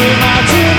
my